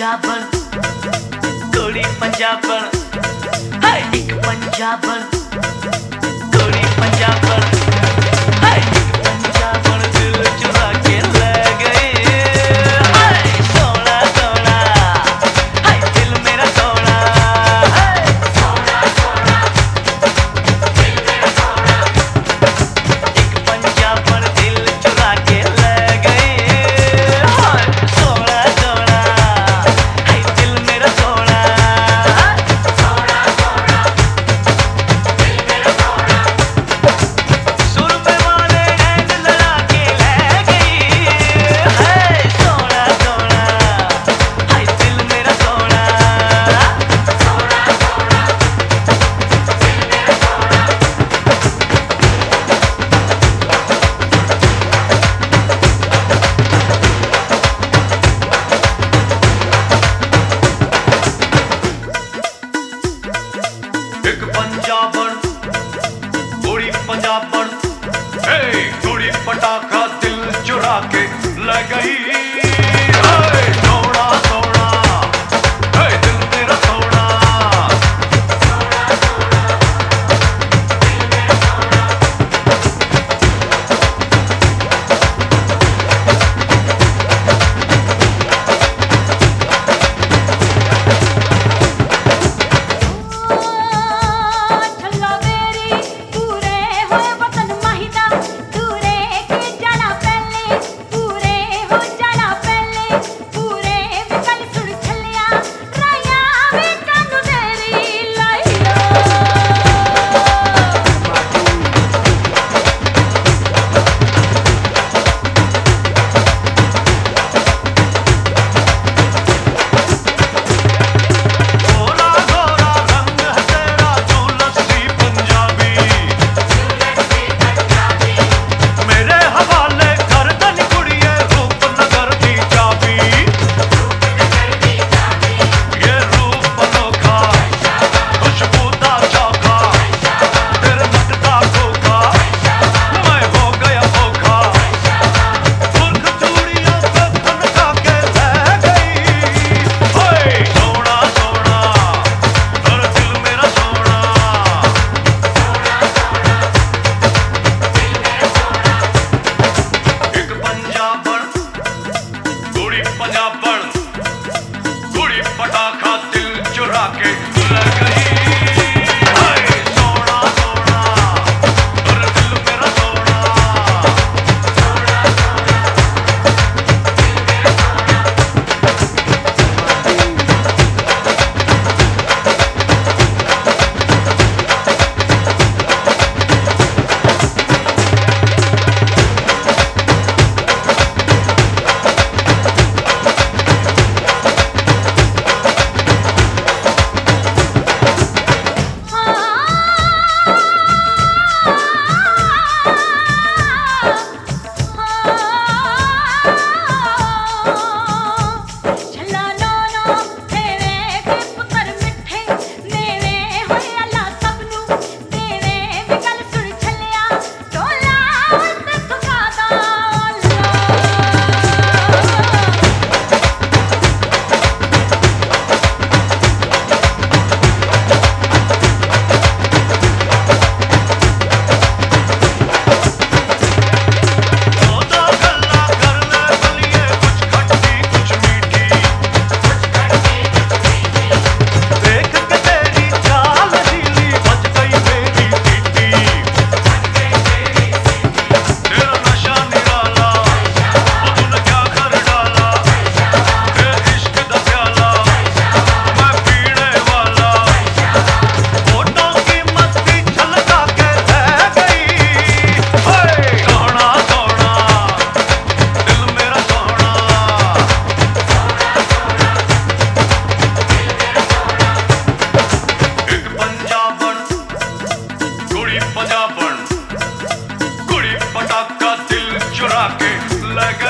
पंजाबन। गोरी पंजाबन। एक पंजाबन। गोरी पंजाबन। la caída. чурак, слегка.